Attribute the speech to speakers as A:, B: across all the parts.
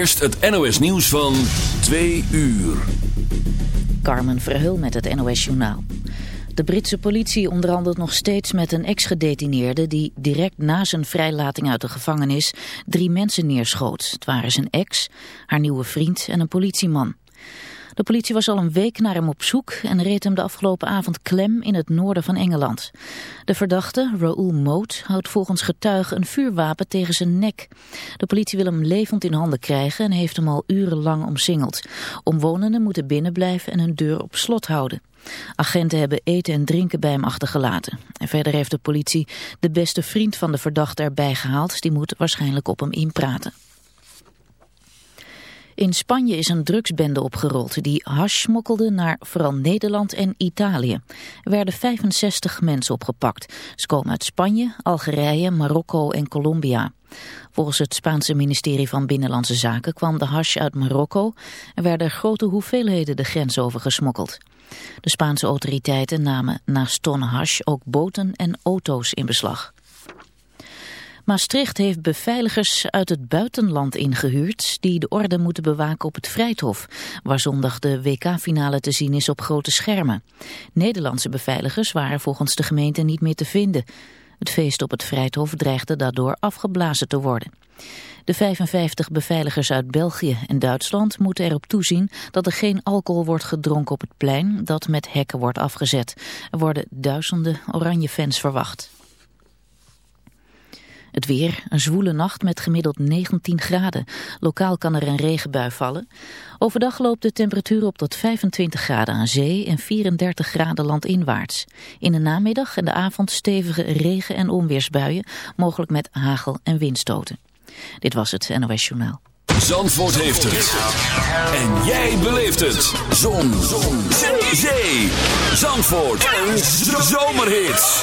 A: eerst het NOS nieuws van 2 uur.
B: Carmen Verheul met het NOS Journaal. De Britse politie onderhandelt nog steeds met een ex-gedetineerde... die direct na zijn vrijlating uit de gevangenis drie mensen neerschoot. Het waren zijn ex, haar nieuwe vriend en een politieman. De politie was al een week naar hem op zoek en reed hem de afgelopen avond klem in het noorden van Engeland. De verdachte, Raoul Moot, houdt volgens getuigen een vuurwapen tegen zijn nek. De politie wil hem levend in handen krijgen en heeft hem al urenlang omsingeld. Omwonenden moeten binnenblijven en hun deur op slot houden. Agenten hebben eten en drinken bij hem achtergelaten. En verder heeft de politie de beste vriend van de verdachte erbij gehaald. Die moet waarschijnlijk op hem inpraten. In Spanje is een drugsbende opgerold die hash smokkelde naar vooral Nederland en Italië. Er werden 65 mensen opgepakt. Ze komen uit Spanje, Algerije, Marokko en Colombia. Volgens het Spaanse ministerie van Binnenlandse Zaken kwam de hash uit Marokko en werden grote hoeveelheden de grens over gesmokkeld. De Spaanse autoriteiten namen naast tonnen hash ook boten en auto's in beslag. Maastricht heeft beveiligers uit het buitenland ingehuurd die de orde moeten bewaken op het Vrijthof, waar zondag de WK-finale te zien is op grote schermen. Nederlandse beveiligers waren volgens de gemeente niet meer te vinden. Het feest op het Vrijthof dreigde daardoor afgeblazen te worden. De 55 beveiligers uit België en Duitsland moeten erop toezien dat er geen alcohol wordt gedronken op het plein dat met hekken wordt afgezet. Er worden duizenden oranje fans verwacht. Het weer, een zwoele nacht met gemiddeld 19 graden. Lokaal kan er een regenbui vallen. Overdag loopt de temperatuur op tot 25 graden aan zee en 34 graden landinwaarts. In de namiddag en de avond stevige regen- en onweersbuien, mogelijk met hagel- en windstoten. Dit was het NOS Journaal.
A: Zandvoort heeft het. En jij beleeft het. Zon. Zon. Zee. Zandvoort. Een zomerhit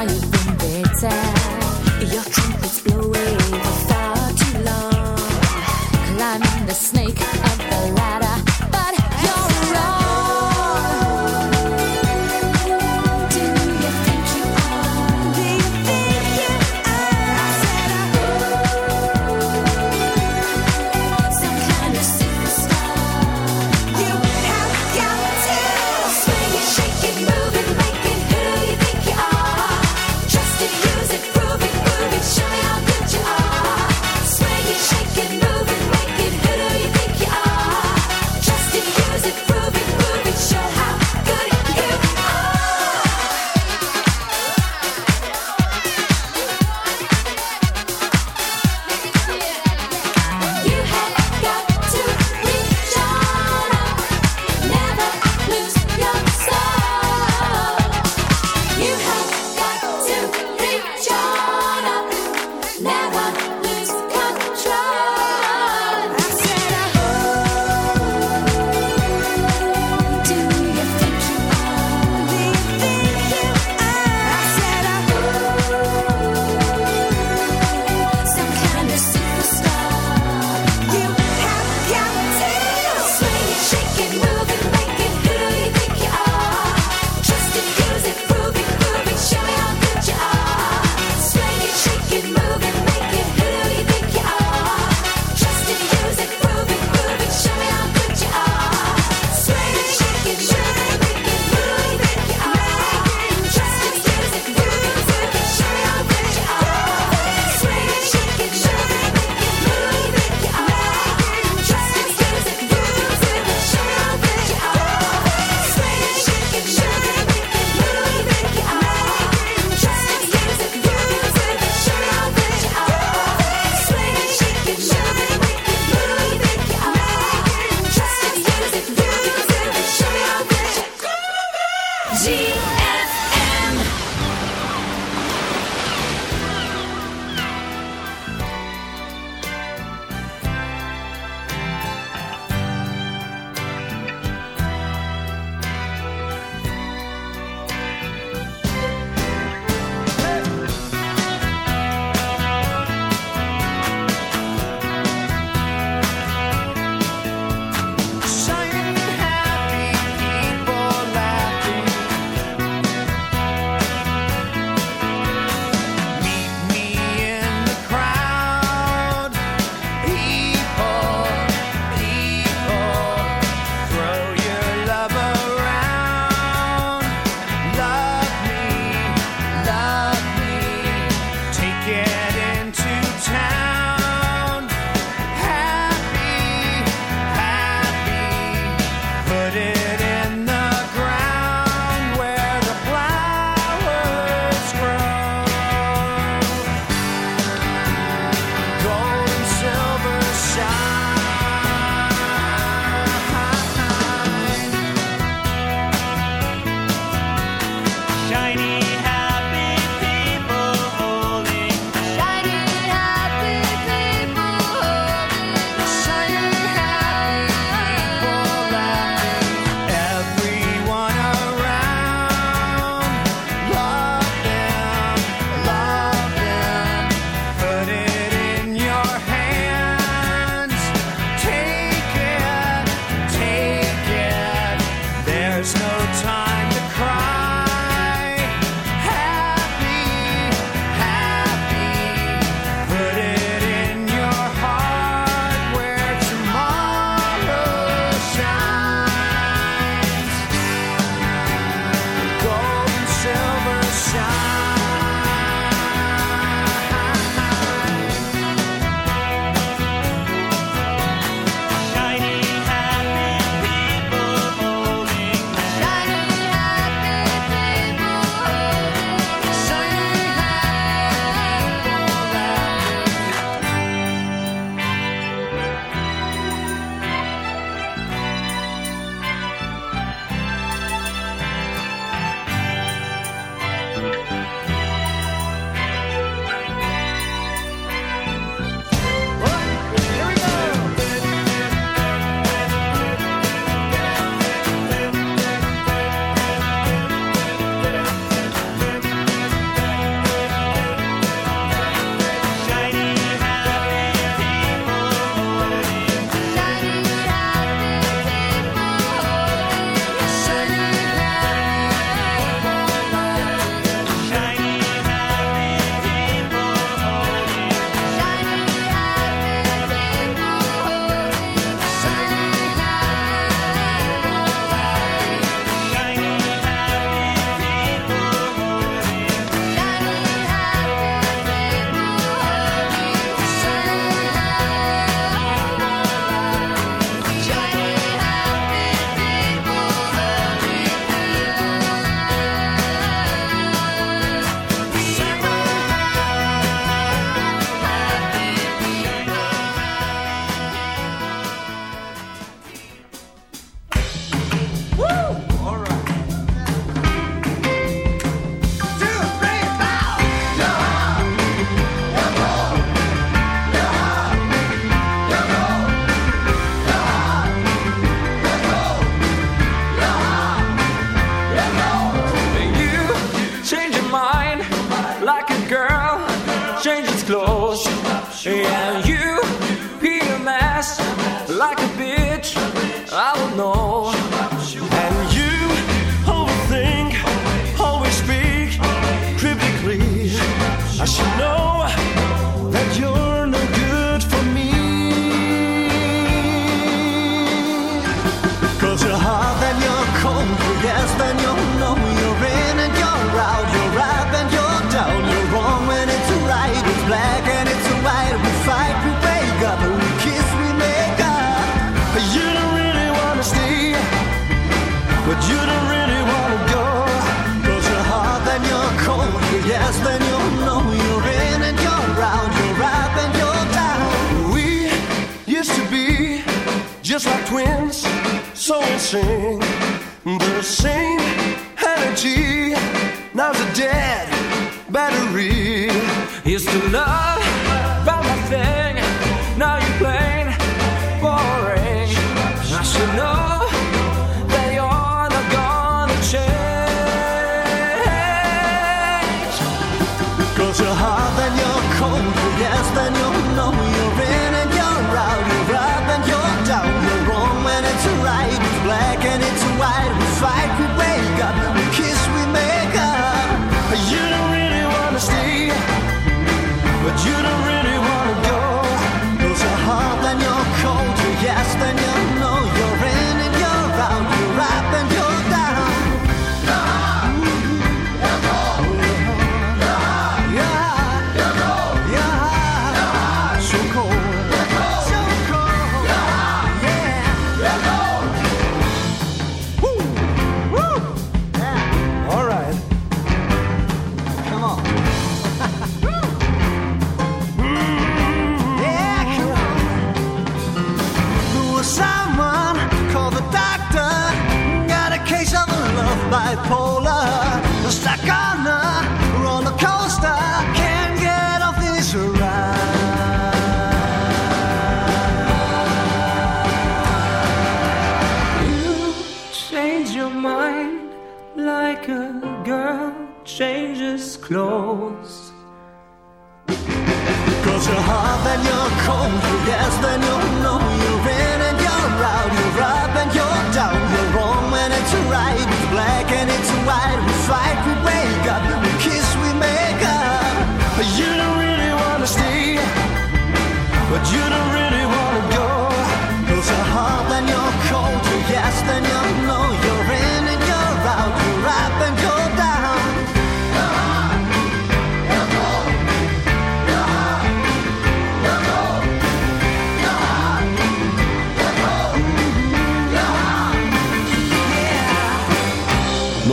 C: знаю, в Бендеце. Йо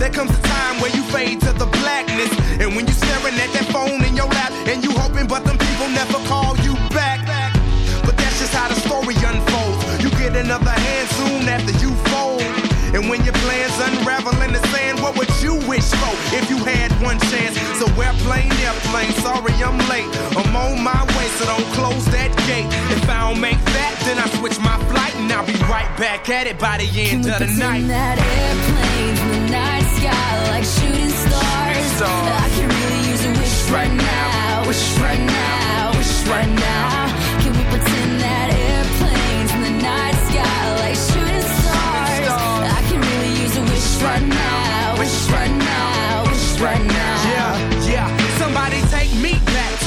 D: There comes a time where you fade to the blackness. And when you're staring at that phone in your lap, and you hoping, but them people never call you back. But that's just how the story unfolds. You get another hand soon after you fold. And when your plans unravel in the sand, what would you wish for if you had one chance? So airplane, airplane, sorry I'm late. I'm on my way, so don't close that gate. If I don't make that, then I switch my flight and I'll be right back at it by the
E: Can
D: end of the night.
E: pretend that airplanes in the night sky like shooting stars?
D: stars.
E: I can really use a wish right now, wish right now, wish right now. Can we pretend that airplanes in the night sky like shooting stars? I can really use a wish right now, wish right now, wish right now.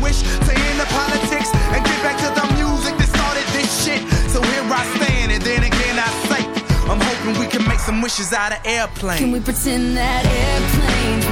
D: wish to end the politics and get back to the music that started this shit? So here I stand, and then again I say, I'm hoping we can make some wishes out of airplanes.
E: Can we pretend that airplanes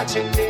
F: watching me.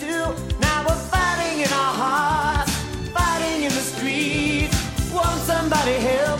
G: do. Now we're fighting in our hearts, fighting in the streets. Won't somebody help?